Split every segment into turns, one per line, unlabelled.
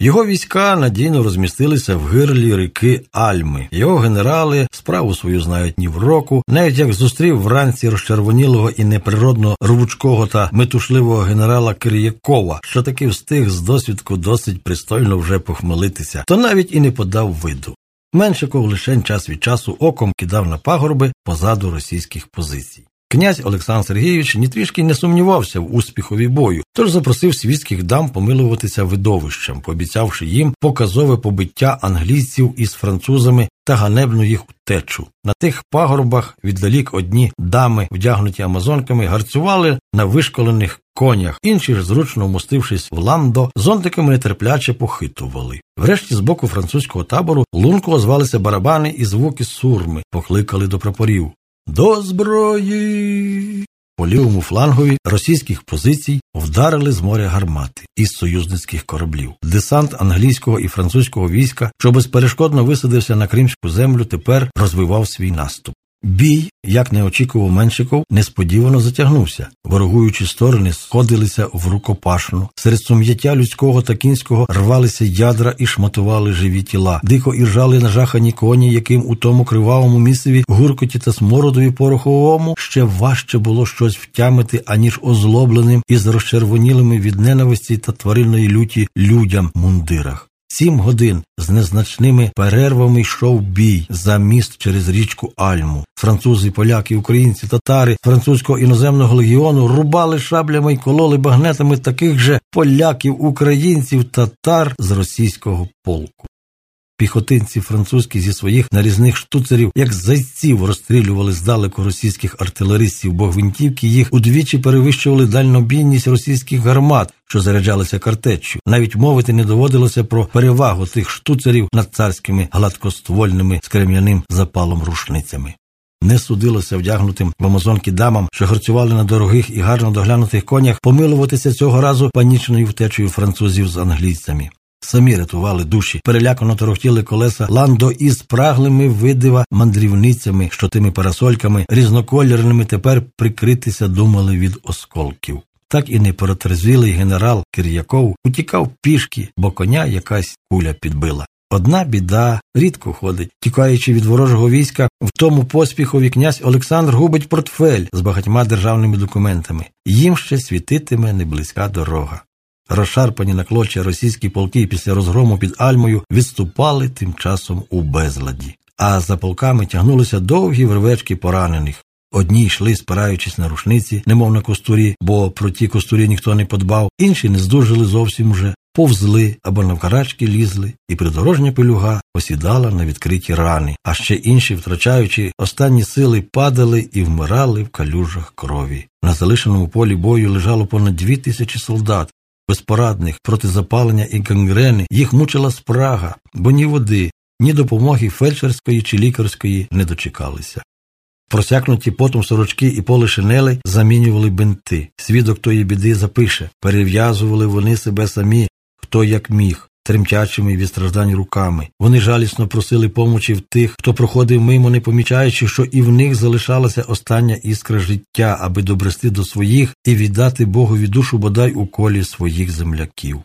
Його війська надійно розмістилися в гирлі ріки Альми. Його генерали справу свою знають ні в року. Навіть як зустрів вранці розчервонілого і неприродно рвучкого та метушливого генерала Кир'якова, що таки встиг з досвідку досить пристойно вже похмелитися, то навіть і не подав виду. Меншиков лишень час від часу оком кидав на пагорби позаду російських позицій. Князь Олександр Сергійович ні трішки не сумнівався в успіхові бою, тож запросив світських дам помилуватися видовищем, пообіцявши їм показове побиття англійців із французами та ганебну їх утечу. На тих пагорбах віддалік одні дами, вдягнуті амазонками, гарцювали на вишколених конях, інші ж, зручно вмостившись в ландо, зонтиками нетерпляче похитували. Врешті з боку французького табору лунко озвалися барабани і звуки сурми, покликали до прапорів. До зброї. По лівому флангові російських позицій вдарили з моря гармати із союзницьких кораблів. Десант англійського і французького війська, що безперешкодно висадився на кримську землю, тепер розвивав свій наступ. Бій, як не очікував Меншиков, несподівано затягнувся. Ворогуючі сторони сходилися в рукопашну. Серед сум'яття людського та кінського рвалися ядра і шматували живі тіла. Дико іржали нажахані коні, яким у тому кривавому місцеві гуркоті та смородові пороховому ще важче було щось втямити, аніж озлобленим із розчервонілими від ненависті та тваринної люті людям в мундирах. Сім годин з незначними перервами йшов бій за міст через річку Альму. Французи, поляки, українці, татари французького іноземного легіону рубали шаблями й кололи багнетами таких же поляків, українців, татар з російського полку. Піхотинці французькі зі своїх нарізних штуцерів, як зайців, розстрілювали здалеку російських артилеристів, бо гвинтівки їх удвічі перевищували дальнобійність російських гармат, що заряджалися картеччю. Навіть мовити не доводилося про перевагу тих штуцерів над царськими гладкоствольними з крем'яним запалом рушницями. Не судилося вдягнутим в амазонки дамам, що гарцювали на дорогих і гарно доглянутих конях, помилуватися цього разу панічною втечею французів з англійцями самі рятували душі, перелякано торохтіли колеса ландо із спраглими видива мандрівницями, що тими парасольками різнокольорними тепер прикритися думали від осколків. Так і не генерал Кир'яков утікав пішки, бо коня якась куля підбила. Одна біда рідко ходить, тікаючи від ворожого війська, в тому поспіхові князь Олександр губить портфель з багатьма державними документами. Їм ще світитиме неблизька дорога. Розшарпані на клочі російські полки після розгрому під Альмою відступали тим часом у безладі, а за полками тягнулися довгі вервечки поранених. Одні йшли, спираючись на рушниці, немов на костурі, бо про ті костурі ніхто не подбав, інші не здужили зовсім уже, повзли або навкарачки лізли, і придорожня пелюга посідала на відкриті рани, а ще інші, втрачаючи останні сили, падали і вмирали в калюжах крові. На залишеному полі бою лежало понад дві тисячі солдат, безпорадних проти запалення і гангрени, їх мучила спрага, бо ні води, ні допомоги фельдшерської чи лікарської не дочекалися. Просякнуті потом сорочки і поле шинели замінювали бинти. Свідок тої біди запише перев'язували вони себе самі, хто як міг тремтячими від страждань руками. Вони жалісно просили помочі в тих, хто проходив мимо, не помічаючи, що і в них залишалася остання іскра життя, аби добрести до своїх і віддати Богові душу бодай у колі своїх земляків.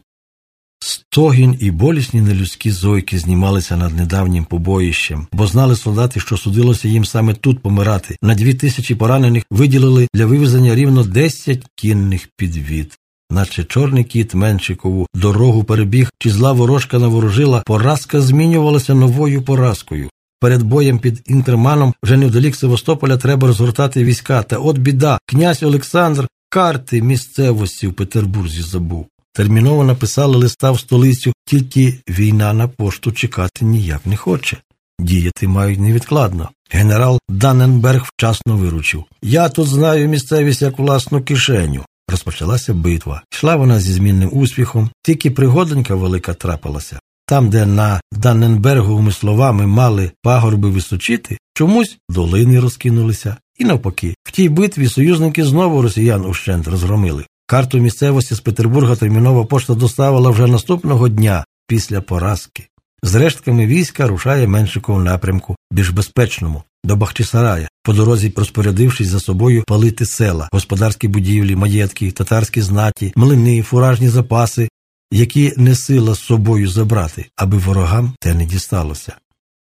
Стогін і болісні нелюдські зойки знімалися над недавнім побоїщем, бо знали солдати, що судилося їм саме тут помирати. На дві тисячі поранених виділили для вивезення рівно десять кінних підвід наче чорний кіт Меншикову дорогу перебіг, чи зла ворожка наворожила, поразка змінювалася новою поразкою. Перед боєм під Інтерманом вже невдалік Севастополя треба розгортати війська. Та от біда, князь Олександр карти місцевості в Петербурзі забув. Терміново написали листа в столицю, тільки війна на пошту чекати ніяк не хоче. Діяти мають невідкладно. Генерал Даненберг вчасно виручив. Я тут знаю місцевість як власну кишеню. Розпочалася битва. Йшла вона зі змінним успіхом, тільки пригоденька велика трапилася. Там, де на Данненберговими словами мали пагорби височити, чомусь долини розкинулися. І навпаки, в тій битві союзники знову росіян ущент розгромили. Карту місцевості з Петербурга термінова пошта доставила вже наступного дня після поразки. З рештками війська рушає Меншиков напрямку, більш безпечному, до Бахчисарая, по дорозі розпорядившись за собою палити села, господарські будівлі, маєтки, татарські знаті, млини, фуражні запаси, які не сила з собою забрати, аби ворогам те не дісталося.